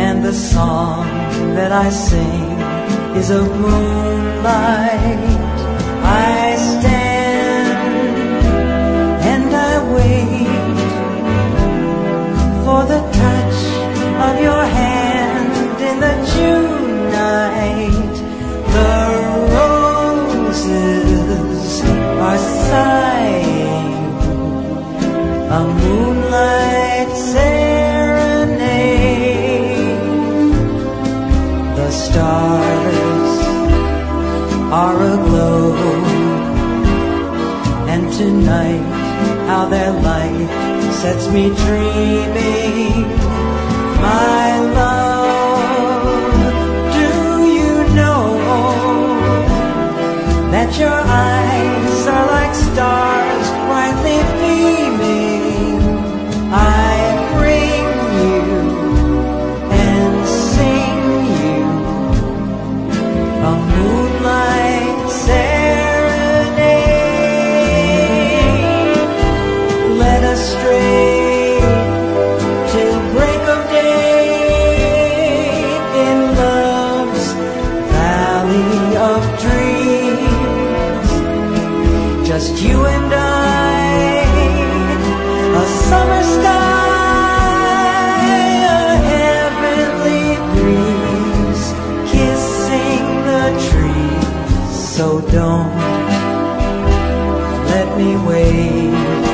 And the song that I sing is of moonlight. I stand and I wait for the touch of your hand in the June night. The roses are sighing a moonlight serenade. The stars are aglow, and tonight, how their light sets me dreaming. My love, So don't let me wait.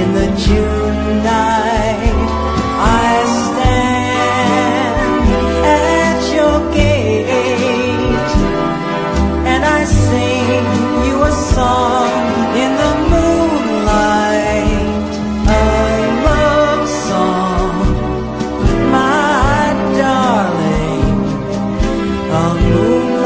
in the June night. I stand at your gate and I sing you a song in the moonlight, a love song, my darling, a moonlight.